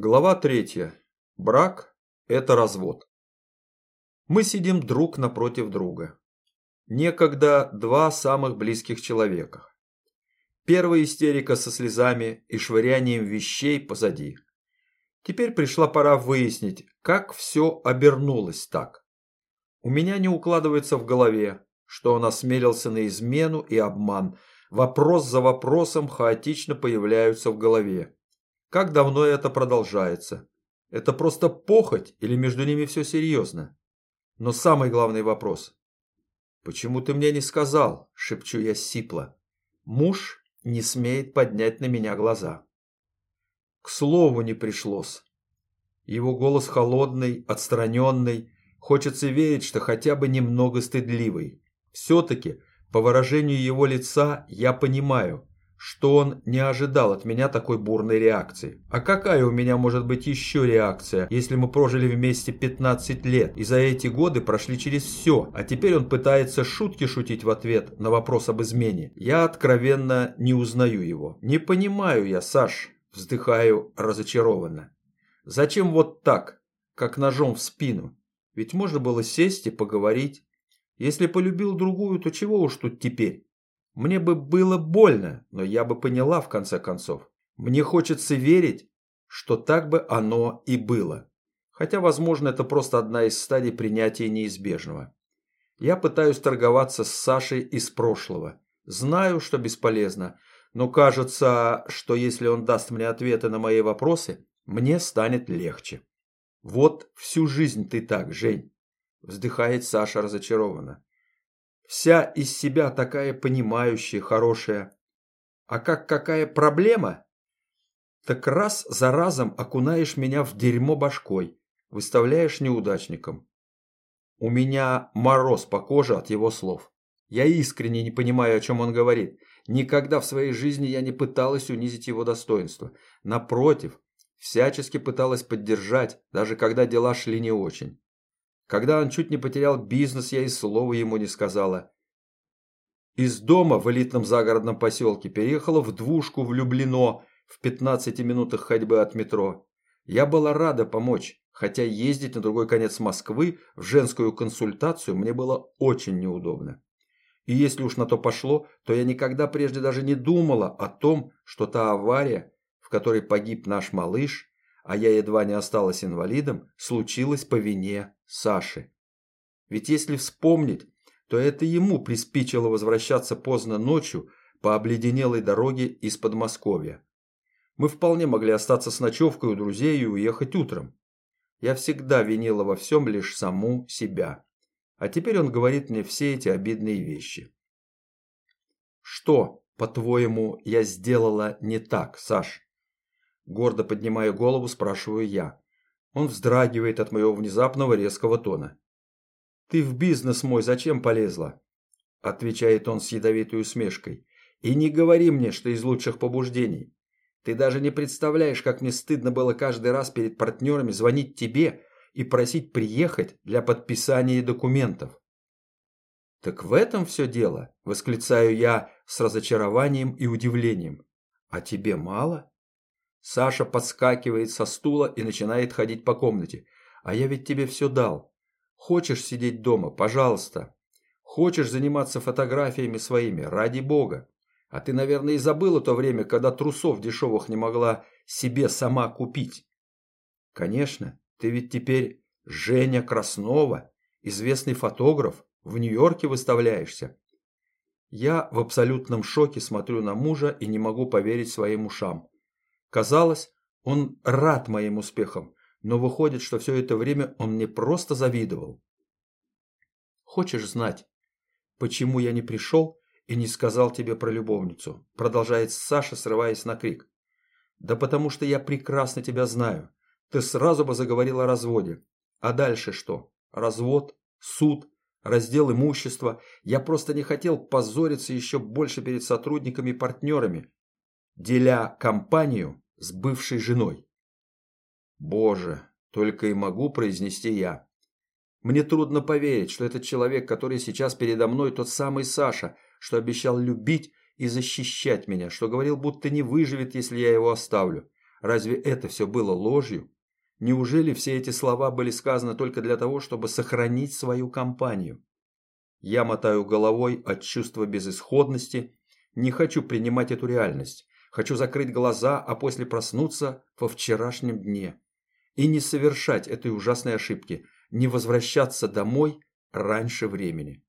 Глава третья. Брак – это развод. Мы сидим друг напротив друга. Некогда два самых близких человека. Первая истерика со слезами и швырянием вещей позади. Теперь пришла пора выяснить, как все обернулось так. У меня не укладывается в голове, что он осмелился на измену и обман. Вопрос за вопросом хаотично появляются в голове. Как давно это продолжается? Это просто похоть или между ними все серьезно? Но самый главный вопрос. «Почему ты мне не сказал?» – шепчу я сипло. Муж не смеет поднять на меня глаза. К слову не пришлось. Его голос холодный, отстраненный. Хочется верить, что хотя бы немного стыдливый. Все-таки, по выражению его лица, я понимаю, что он не ожидал от меня такой бурной реакции. А какая у меня может быть еще реакция, если мы прожили вместе 15 лет и за эти годы прошли через все, а теперь он пытается шутки шутить в ответ на вопрос об измене? Я откровенно не узнаю его. Не понимаю я, Саш, вздыхаю разочарованно. Зачем вот так, как ножом в спину? Ведь можно было сесть и поговорить. Если полюбил другую, то чего уж тут теперь? Мне бы было больно, но я бы поняла в конце концов. Мне хочется верить, что так бы оно и было. Хотя, возможно, это просто одна из стадий принятия неизбежного. Я пытаюсь торговаться с Сашей из прошлого. Знаю, что бесполезно, но кажется, что если он даст мне ответы на мои вопросы, мне станет легче. Вот всю жизнь ты так, Жень, вздыхает Саша разочарованно. Вся из себя такая понимающая, хорошая. А как какая проблема? Так раз за разом окунаешь меня в дерьмо башкой, выставляешь неудачником. У меня мороз по коже от его слов. Я искренне не понимаю, о чем он говорит. Никогда в своей жизни я не пыталась унизить его достоинство. Напротив, всячески пыталась поддержать, даже когда дела шли не очень. Когда он чуть не потерял бизнес, я и слова ему не сказала. Из дома в элитном загородном поселке переехала в двушку в Люблино в 15 минутах ходьбы от метро. Я была рада помочь, хотя ездить на другой конец Москвы в женскую консультацию мне было очень неудобно. И если уж на то пошло, то я никогда прежде даже не думала о том, что та авария, в которой погиб наш малыш, а я едва не осталась инвалидом, случилось по вине Саши. Ведь если вспомнить, то это ему приспичило возвращаться поздно ночью по обледенелой дороге из Подмосковья. Мы вполне могли остаться с ночевкой у друзей и уехать утром. Я всегда винила во всем лишь саму себя. А теперь он говорит мне все эти обидные вещи. Что, по-твоему, я сделала не так, Саш? Гордо поднимая голову, спрашиваю я. Он вздрагивает от моего внезапного резкого тона. «Ты в бизнес мой зачем полезла?» Отвечает он с ядовитой усмешкой. «И не говори мне, что из лучших побуждений. Ты даже не представляешь, как мне стыдно было каждый раз перед партнерами звонить тебе и просить приехать для подписания документов». «Так в этом все дело?» – восклицаю я с разочарованием и удивлением. «А тебе мало?» Саша подскакивает со стула и начинает ходить по комнате. «А я ведь тебе все дал. Хочешь сидеть дома? Пожалуйста. Хочешь заниматься фотографиями своими? Ради бога. А ты, наверное, и забыла то время, когда трусов дешевых не могла себе сама купить. Конечно, ты ведь теперь Женя Краснова, известный фотограф, в Нью-Йорке выставляешься. Я в абсолютном шоке смотрю на мужа и не могу поверить своим ушам. Казалось, он рад моим успехам, но выходит, что все это время он мне просто завидовал. «Хочешь знать, почему я не пришел и не сказал тебе про любовницу?» Продолжает Саша, срываясь на крик. «Да потому что я прекрасно тебя знаю. Ты сразу бы заговорил о разводе. А дальше что? Развод? Суд? Раздел имущества? Я просто не хотел позориться еще больше перед сотрудниками и партнерами, деля компанию с бывшей женой. Боже, только и могу произнести я. Мне трудно поверить, что этот человек, который сейчас передо мной, тот самый Саша, что обещал любить и защищать меня, что говорил, будто не выживет, если я его оставлю. Разве это все было ложью? Неужели все эти слова были сказаны только для того, чтобы сохранить свою компанию? Я мотаю головой от чувства безысходности, не хочу принимать эту реальность. Хочу закрыть глаза, а после проснуться во вчерашнем дне. И не совершать этой ужасной ошибки, не возвращаться домой раньше времени.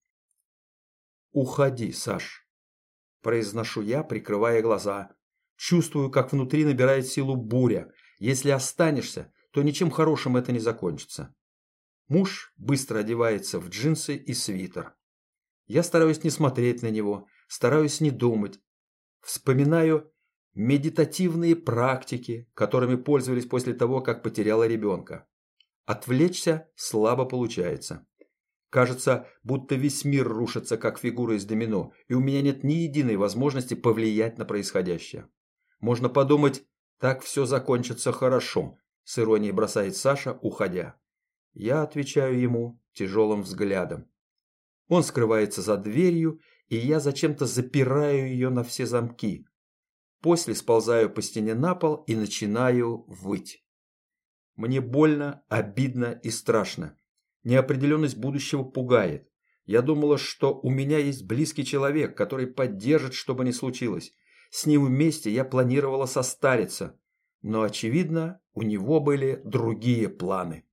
«Уходи, Саш», – произношу я, прикрывая глаза. Чувствую, как внутри набирает силу буря. Если останешься, то ничем хорошим это не закончится. Муж быстро одевается в джинсы и свитер. Я стараюсь не смотреть на него, стараюсь не думать. Вспоминаю медитативные практики, которыми пользовались после того, как потеряла ребенка. Отвлечься слабо получается. Кажется, будто весь мир рушится, как фигура из домино, и у меня нет ни единой возможности повлиять на происходящее. Можно подумать, так все закончится хорошо, с иронией бросает Саша, уходя. Я отвечаю ему тяжелым взглядом. Он скрывается за дверью, и я зачем-то запираю ее на все замки. После сползаю по стене на пол и начинаю выть. Мне больно, обидно и страшно. Неопределенность будущего пугает. Я думала, что у меня есть близкий человек, который поддержит, что бы ни случилось. С ним вместе я планировала состариться. Но, очевидно, у него были другие планы.